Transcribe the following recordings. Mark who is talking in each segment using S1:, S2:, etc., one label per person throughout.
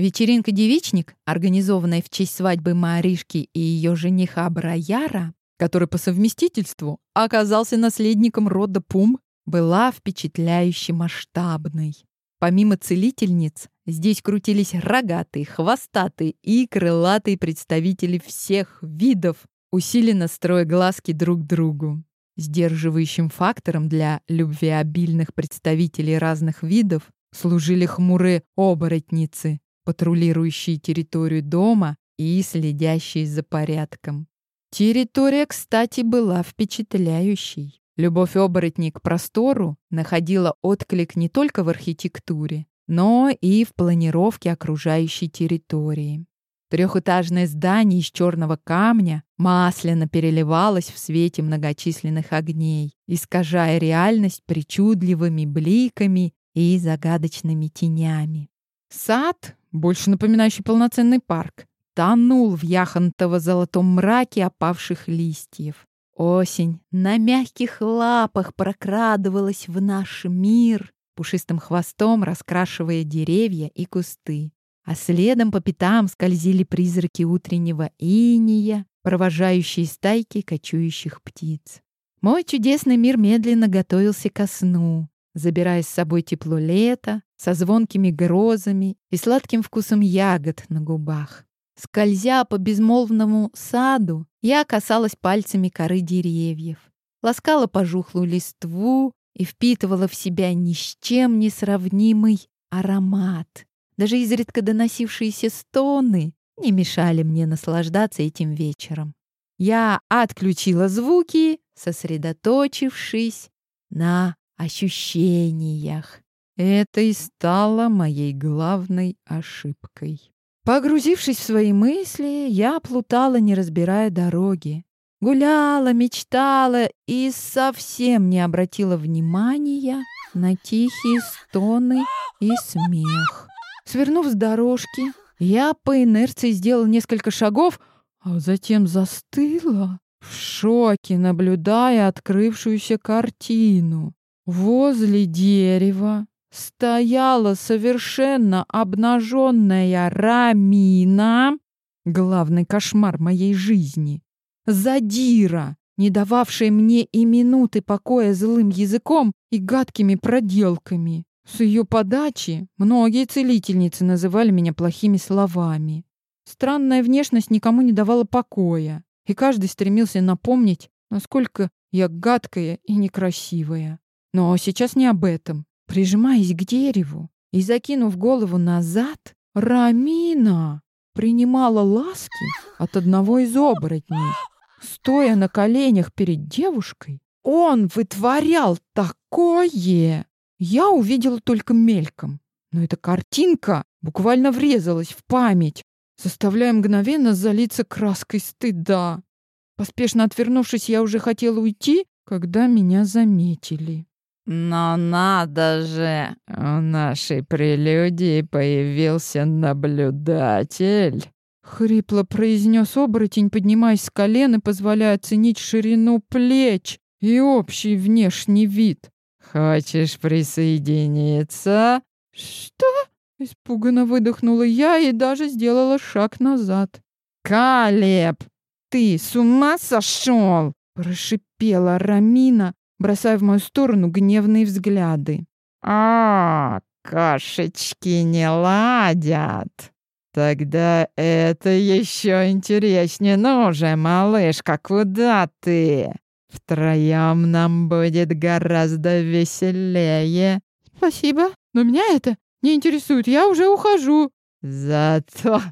S1: Вечеринка-девичник, организованная в честь свадьбы Маришки и ее жениха Браяра, который по совместительству оказался наследником рода Пум, была впечатляюще масштабной. Помимо целительниц, здесь крутились рогатые, хвостатые и крылатые представители всех видов, усиленно строя глазки друг другу. Сдерживающим фактором для любвеобильных представителей разных видов служили хмурые оборотницы, патрулирующие территорию дома и следящие за порядком. Территория, кстати, была впечатляющей. Любовь оборотней к простору находила отклик не только в архитектуре, но и в планировке окружающей территории. Трехэтажное здание из черного камня масляно переливалось в свете многочисленных огней, искажая реальность причудливыми бликами и загадочными тенями. Сад, больше напоминающий полноценный парк, тонул в яхонтово-золотом мраке опавших листьев. Осень на мягких лапах прокрадывалась в наш мир, пушистым хвостом раскрашивая деревья и кусты а следом по пятам скользили призраки утреннего иния, провожающие стайки кочующих птиц. Мой чудесный мир медленно готовился ко сну, забирая с собой тепло лета, со звонкими грозами и сладким вкусом ягод на губах. Скользя по безмолвному саду, я касалась пальцами коры деревьев, ласкала пожухлую листву и впитывала в себя ни с чем не сравнимый аромат, даже изредка доносившиеся стоны не мешали мне наслаждаться этим вечером. Я отключила звуки, сосредоточившись на ощущениях. Это и стало моей главной ошибкой. Погрузившись в свои мысли, я плутала, не разбирая дороги. Гуляла, мечтала и совсем не обратила внимания на тихие стоны и смех. Свернув с дорожки, я по инерции сделал несколько шагов, а затем застыла в шоке, наблюдая открывшуюся картину. Возле дерева стояла совершенно обнаженная Рамина, главный кошмар моей жизни, задира, не дававшая мне и минуты покоя злым языком и гадкими проделками. С ее подачи многие целительницы называли меня плохими словами. Странная внешность никому не давала покоя, и каждый стремился напомнить, насколько я гадкая и некрасивая. Но сейчас не об этом. Прижимаясь к дереву и закинув голову назад, Рамина принимала ласки от одного из оборотней. Стоя на коленях перед девушкой, он вытворял такое, я увидела только мельком, но эта картинка буквально врезалась в память, заставляя мгновенно залиться краской стыда. Поспешно отвернувшись, я уже хотела уйти, когда меня заметили.
S2: «Но надо же! В нашей прелюдии появился наблюдатель!»
S1: Хрипло произнес оборотень, поднимаясь с колен и позволяя оценить ширину плеч и общий внешний вид.
S2: «Хочешь присоединиться?»
S1: «Что?» — испуганно выдохнула я и даже сделала шаг назад.
S2: «Калеб, ты с ума сошел?»
S1: — прошипела Рамина, бросая в мою сторону гневные взгляды.
S2: «А, кошечки не ладят!» «Тогда это еще интереснее. Ну же, малышка, куда ты?» Втроем нам будет гораздо веселее.
S1: Спасибо, но меня это не интересует. Я уже ухожу.
S2: Зато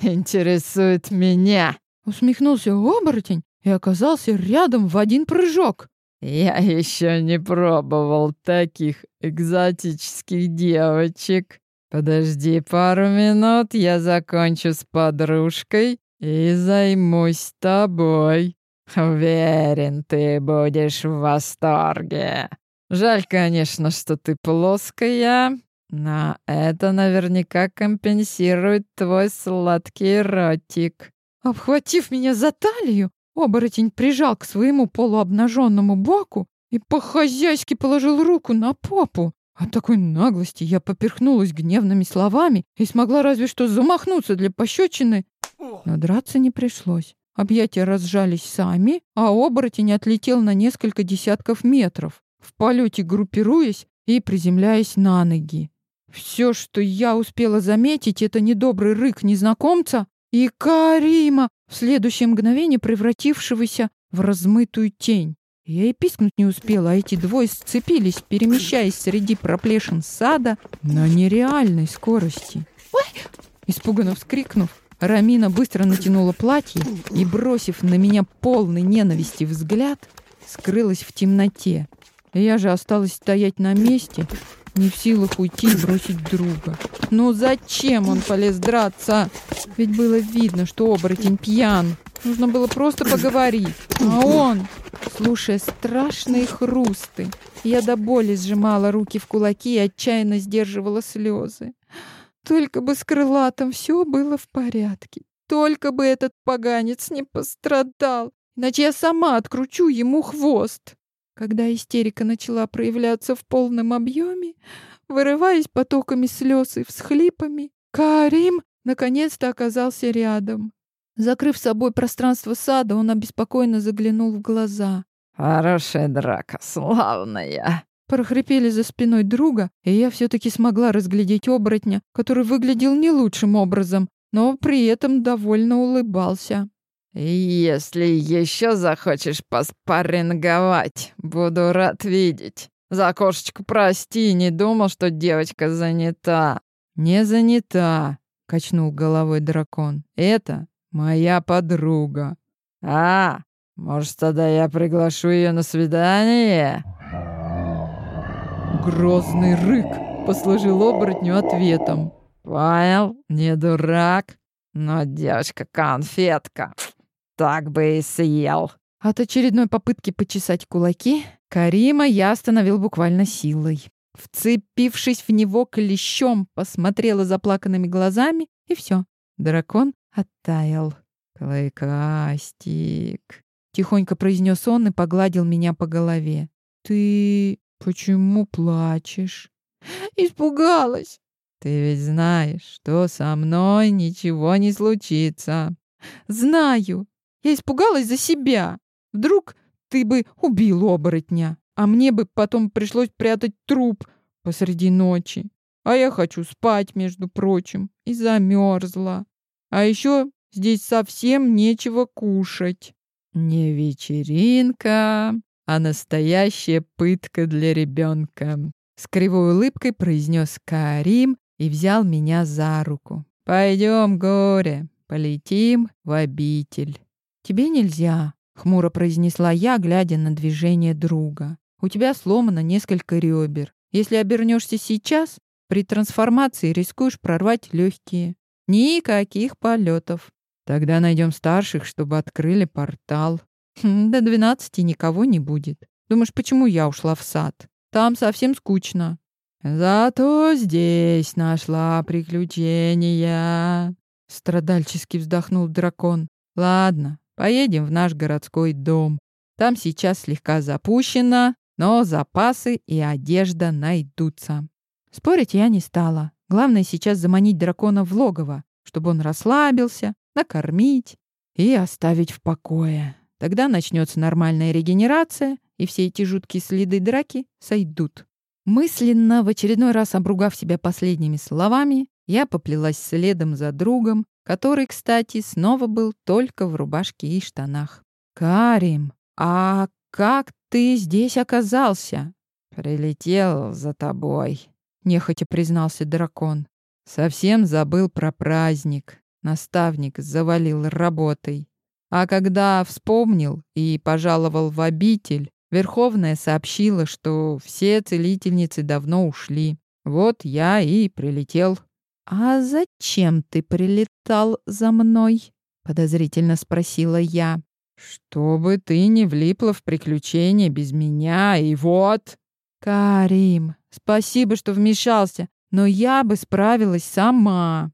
S2: интересует меня.
S1: Усмехнулся оборотень и оказался рядом в один прыжок.
S2: Я еще не пробовал таких экзотических девочек. Подожди пару минут, я закончу с подружкой и займусь тобой. Уверен, ты будешь в восторге. Жаль, конечно, что ты плоская, но это наверняка компенсирует твой сладкий ротик.
S1: Обхватив меня за талию, оборотень прижал к своему полуобнаженному боку и по-хозяйски положил руку на попу,
S2: От такой наглости я поперхнулась гневными словами и смогла разве что замахнуться для пощечины, но драться не пришлось. Объятия разжались сами, а оборотень отлетел на несколько десятков метров, в полете группируясь и приземляясь на ноги. Все, что я успела заметить, это недобрый рык незнакомца и Карима, в следующее мгновение превратившегося в размытую тень. Я и пискнуть не успела, а эти двое сцепились, перемещаясь среди проплешин сада на нереальной скорости. «Ой!» Испуганно вскрикнув, Рамина быстро натянула платье и, бросив на меня полный ненависти взгляд, скрылась в темноте. Я же осталась стоять на месте, не в силах уйти и бросить друга. Ну зачем он полез драться? Ведь было видно, что оборотень пьян. Нужно было просто поговорить. А он, слушая страшные хрусты, я до боли сжимала руки в кулаки и отчаянно сдерживала слезы. Только бы с крылатом все было в порядке. Только бы этот поганец не пострадал, иначе я сама откручу ему хвост. Когда истерика начала проявляться в полном объеме, вырываясь потоками слез и всхлипами, Карим наконец-то оказался рядом. Закрыв собой пространство сада, он обеспокоенно заглянул в глаза.
S3: «Хорошая драка, славная!»
S2: Прохрипели за спиной друга, и я все-таки смогла разглядеть оборотня, который выглядел не лучшим образом, но при этом довольно улыбался.
S3: «Если еще захочешь поспарринговать, буду рад видеть. За кошечку прости, не думал, что девочка занята».
S2: «Не занята», — качнул головой дракон. «Это моя подруга».
S3: «А, может, тогда я приглашу ее на свидание?»
S2: Грозный рык послужил оборотню ответом.
S3: «Понял, не дурак, но девочка-конфетка так бы и съел».
S2: От очередной попытки почесать кулаки Карима я остановил буквально силой. Вцепившись в него клещом, посмотрела заплаканными глазами, и все. Дракон оттаял. «Клыкастик», — тихонько произнес он и погладил меня по голове. «Ты почему плачешь?» «Испугалась». «Ты ведь знаешь, что со мной ничего не случится». «Знаю. Я испугалась за себя. Вдруг ты бы убил оборотня, а мне бы потом пришлось прятать труп посреди ночи. А я хочу спать, между прочим, и замерзла. А еще здесь совсем нечего кушать.
S3: Не вечеринка, а настоящая пытка для ребенка.
S2: С кривой улыбкой произнес Карим и взял меня за руку. Пойдем, горе, полетим в обитель. «Тебе нельзя», — хмуро произнесла я, глядя на движение друга. «У тебя сломано несколько ребер. Если обернешься сейчас, при трансформации рискуешь прорвать легкие. Никаких полетов. Тогда найдем старших, чтобы открыли портал. Хм, до двенадцати никого не будет. Думаешь, почему я ушла в сад? Там совсем скучно. Зато здесь нашла приключения. Страдальчески вздохнул дракон. Ладно, Поедем в наш городской дом. Там сейчас слегка запущено, но запасы и одежда найдутся. Спорить я не стала. Главное сейчас заманить дракона в логово, чтобы он расслабился, накормить и оставить в покое. Тогда начнется нормальная регенерация, и все эти жуткие следы драки сойдут. Мысленно, в очередной раз обругав себя последними словами, я поплелась следом за другом, который, кстати, снова был только в рубашке и штанах. «Карим, а как ты здесь оказался?»
S3: «Прилетел за тобой», —
S2: нехотя признался дракон. «Совсем забыл про праздник. Наставник завалил работой. А когда вспомнил и пожаловал в обитель, Верховная сообщила, что все целительницы давно ушли. Вот я и прилетел «А зачем ты прилетал за мной?» — подозрительно спросила я.
S3: «Чтобы ты не влипла в приключения без меня, и вот...»
S2: «Карим, спасибо, что вмешался, но я бы справилась сама».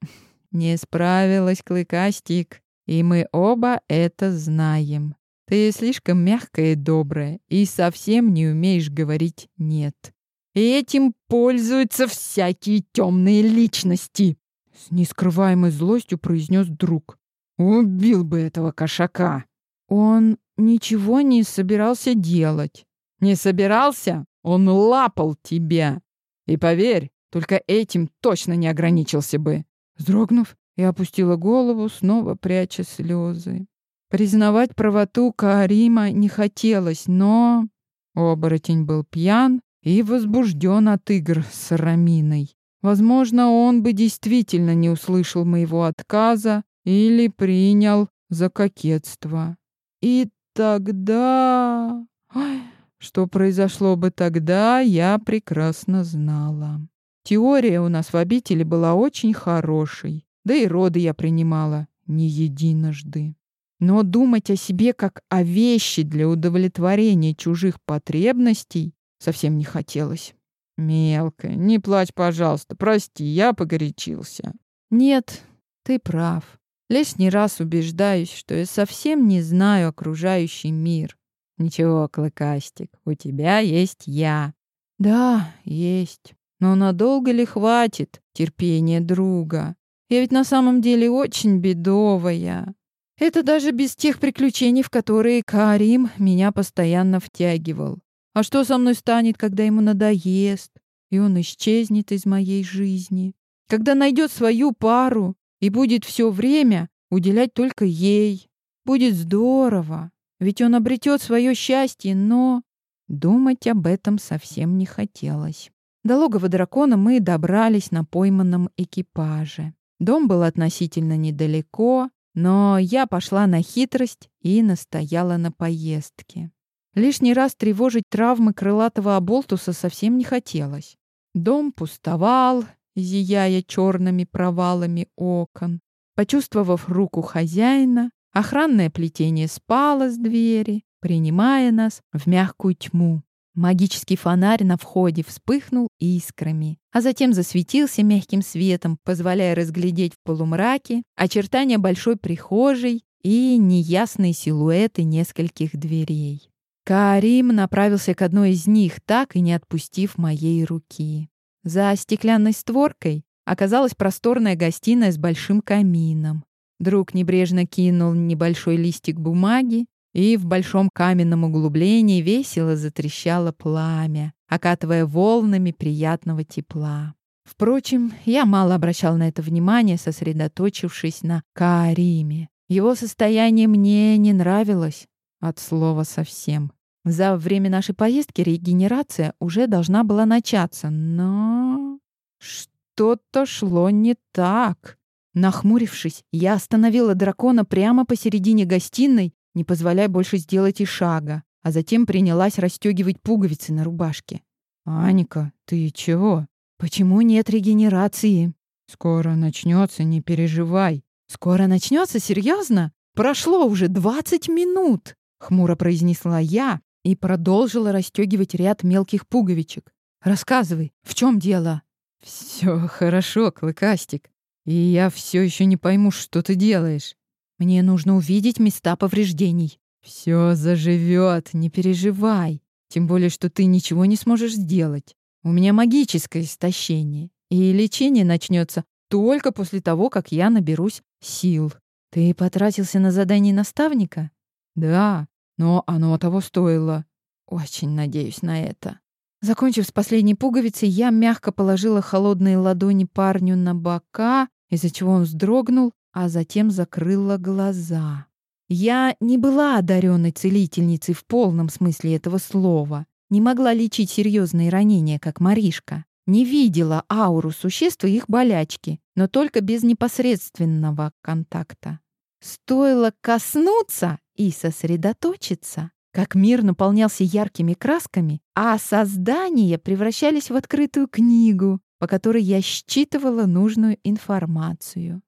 S2: «Не справилась, Клыкастик, и мы оба это знаем. Ты слишком мягкая и добрая, и совсем не умеешь говорить «нет». Этим пользуются всякие темные личности!» С нескрываемой злостью произнес друг. «Убил бы этого кошака!» Он ничего не собирался делать. «Не собирался? Он лапал тебя! И поверь, только этим точно не ограничился бы!» Вздрогнув, я опустила голову, снова пряча слезы. Признавать правоту Каарима не хотелось, но... Оборотень был пьян и возбужден от игр с Раминой. Возможно, он бы действительно не услышал моего отказа или принял за кокетство. И тогда... Ой, что произошло бы тогда, я прекрасно знала. Теория у нас в обители была очень хорошей, да и роды я принимала не единожды. Но думать о себе как о вещи для удовлетворения чужих потребностей совсем не хотелось. Мелкая, не плачь, пожалуйста. Прости, я погорячился. Нет, ты прав. Лишний раз убеждаюсь, что я совсем не знаю окружающий мир. Ничего, Клыкастик, у тебя есть я. Да, есть. Но надолго ли хватит терпения друга? Я ведь на самом деле очень бедовая. Это даже без тех приключений, в которые Карим меня постоянно втягивал. А что со мной станет, когда ему надоест, и он исчезнет из моей жизни? Когда найдет свою пару и будет все время уделять только ей. Будет здорово, ведь он обретет свое счастье, но... Думать об этом совсем не хотелось. До логова дракона мы добрались на пойманном экипаже. Дом был относительно недалеко, но я пошла на хитрость и настояла на поездке. Лишний раз тревожить травмы крылатого оболтуса совсем не хотелось. Дом пустовал, зияя черными провалами окон. Почувствовав руку хозяина, охранное плетение спало с двери, принимая нас в мягкую тьму. Магический фонарь на входе вспыхнул искрами, а затем засветился мягким светом, позволяя разглядеть в полумраке очертания большой прихожей и неясные силуэты нескольких дверей. Карим направился к одной из них, так и не отпустив моей руки. За стеклянной створкой оказалась просторная гостиная с большим камином. Друг небрежно кинул небольшой листик бумаги, и в большом каменном углублении весело затрещало пламя, окатывая волнами приятного тепла. Впрочем, я мало обращал на это внимание, сосредоточившись на Каариме. Его состояние мне не нравилось от слова совсем. За время нашей поездки регенерация уже должна была начаться, но что-то шло не так. Нахмурившись, я остановила дракона прямо посередине гостиной не позволяя больше сделать и шага, а затем принялась расстегивать пуговицы на рубашке. «Аника, ты чего? Почему нет регенерации?» «Скоро начнется, не переживай». «Скоро начнется? Серьезно? Прошло уже двадцать минут!» Хмуро произнесла я и продолжила расстегивать ряд мелких пуговичек. «Рассказывай, в чем дело?» «Все хорошо, Клыкастик. И я все еще не пойму, что ты делаешь. Мне нужно увидеть места повреждений. Все заживет, не переживай. Тем более, что ты ничего не сможешь сделать. У меня магическое истощение, и лечение начнется только после того, как я наберусь сил. Ты потратился на задание наставника? Да, но оно того стоило. Очень надеюсь на это. Закончив с последней пуговицей, я мягко положила холодные ладони парню на бока, из-за чего он вздрогнул а затем закрыла глаза. Я не была одаренной целительницей в полном смысле этого слова, не могла лечить серьезные ранения, как Маришка, не видела ауру существ и их болячки, но только без непосредственного контакта. Стоило коснуться и сосредоточиться, как мир наполнялся яркими красками, а создания превращались в открытую книгу, по которой я считывала нужную информацию.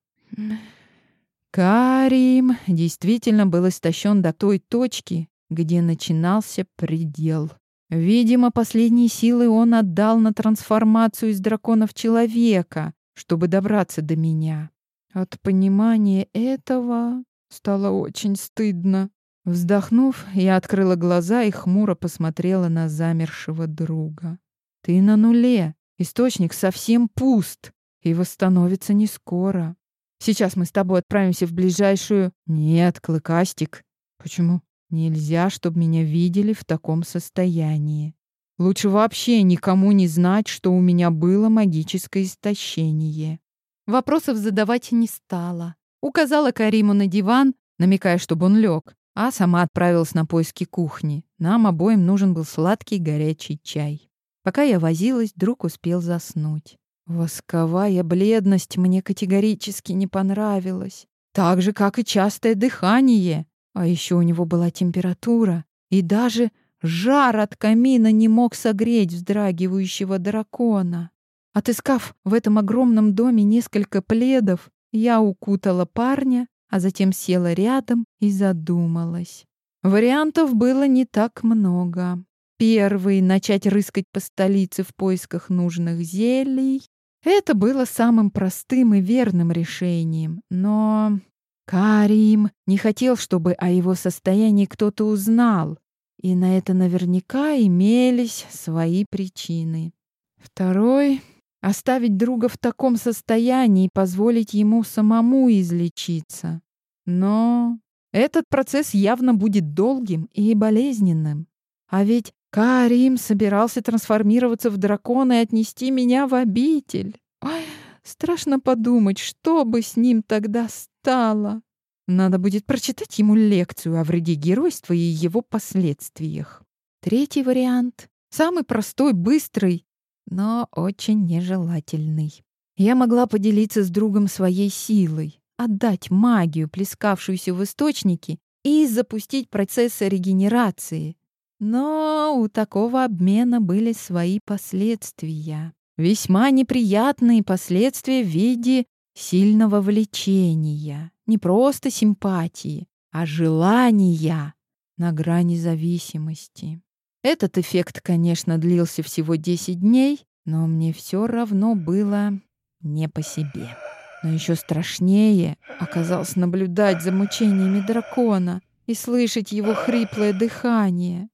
S2: Карим действительно был истощен до той точки, где начинался предел. Видимо, последние силы он отдал на трансформацию из дракона в человека, чтобы добраться до меня. От понимания этого стало очень стыдно. Вздохнув, я открыла глаза и хмуро посмотрела на замершего друга. Ты на нуле. Источник совсем пуст и восстановится не скоро. Сейчас мы с тобой отправимся в ближайшую... Нет, Клыкастик. Почему? Нельзя, чтобы меня видели в таком состоянии. Лучше вообще никому не знать, что у меня было магическое истощение.
S1: Вопросов задавать не стала. Указала Кариму на диван, намекая, чтобы он лег, а сама отправилась на поиски кухни. Нам обоим нужен был сладкий горячий чай. Пока я возилась, друг успел заснуть. Восковая бледность мне категорически не понравилась. Так же, как и частое дыхание. А еще у него была температура. И даже жар от камина не мог согреть вздрагивающего дракона. Отыскав в этом огромном доме несколько пледов, я укутала парня, а затем села рядом и задумалась. Вариантов было не так много. Первый — начать рыскать по столице в поисках нужных зелий. Это было самым простым и верным решением, но Карим не хотел, чтобы о его состоянии кто-то узнал, и на это наверняка имелись свои причины. Второй — оставить друга в таком состоянии и позволить ему самому излечиться. Но этот процесс явно будет долгим и болезненным. А ведь Карим собирался трансформироваться в дракона и отнести меня в обитель. Ой, страшно подумать, что бы с ним тогда стало. Надо будет прочитать ему лекцию о вреде геройства и его последствиях. Третий вариант — самый простой, быстрый, но очень нежелательный. Я могла поделиться с другом своей силой, отдать магию, плескавшуюся в источнике, и запустить процесс регенерации, но у такого обмена были свои последствия. Весьма неприятные последствия в виде сильного влечения. Не просто симпатии, а желания на грани зависимости. Этот эффект, конечно, длился всего 10 дней, но мне все равно было не по себе. Но еще страшнее оказалось наблюдать за мучениями дракона и слышать его хриплое дыхание.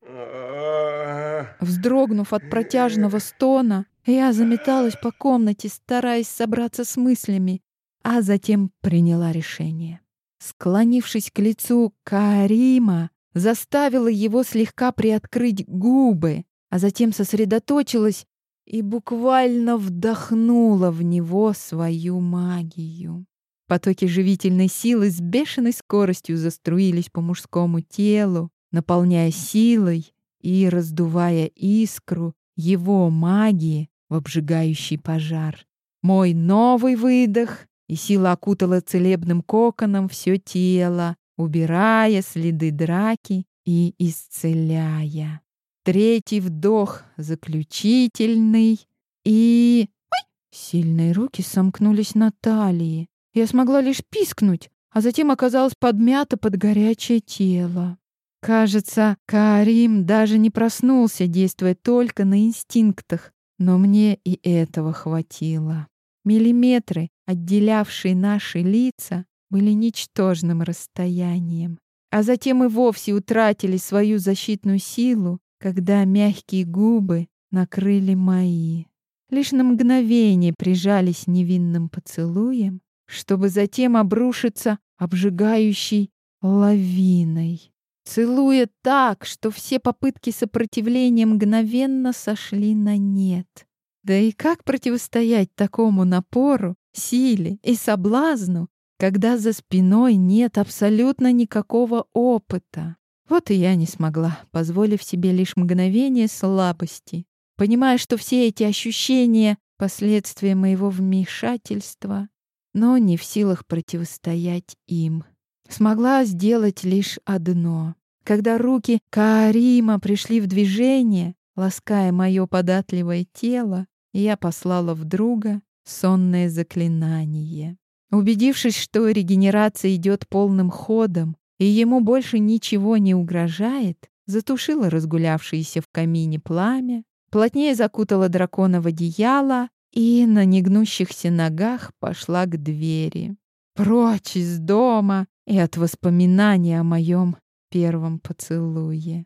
S1: Вздрогнув от протяжного стона, я заметалась по комнате, стараясь собраться с мыслями, а затем приняла решение. Склонившись к лицу Карима, заставила его слегка приоткрыть губы, а затем сосредоточилась и буквально вдохнула в него свою магию. Потоки живительной силы с бешеной скоростью заструились по мужскому телу, наполняя силой и раздувая искру его магии в обжигающий пожар. Мой новый выдох, и сила окутала целебным коконом все тело, убирая следы драки и исцеляя. Третий вдох, заключительный, и... Ой! Сильные руки сомкнулись на талии. Я смогла лишь пискнуть, а затем оказалась подмята под горячее тело. Кажется, Карим даже не проснулся, действуя только на инстинктах, но мне и этого хватило. Миллиметры, отделявшие наши лица, были ничтожным расстоянием, а затем и вовсе утратили свою защитную силу, когда мягкие губы накрыли мои. Лишь на мгновение прижались невинным поцелуем, чтобы затем обрушиться обжигающей лавиной целуя так, что все попытки сопротивления мгновенно сошли на нет. Да и как противостоять такому напору, силе и соблазну, когда за спиной нет абсолютно никакого опыта? Вот и я не смогла, позволив себе лишь мгновение слабости, понимая, что все эти ощущения — последствия моего вмешательства, но не в силах противостоять им. Смогла сделать лишь одно когда руки Карима пришли в движение, лаская мое податливое тело, я послала в друга сонное заклинание. Убедившись, что регенерация идет полным ходом и ему больше ничего не угрожает, затушила разгулявшееся в камине пламя, плотнее закутала дракона в одеяло и на негнущихся ногах пошла к двери. Прочь из дома и от воспоминаний о моем первом поцелуе.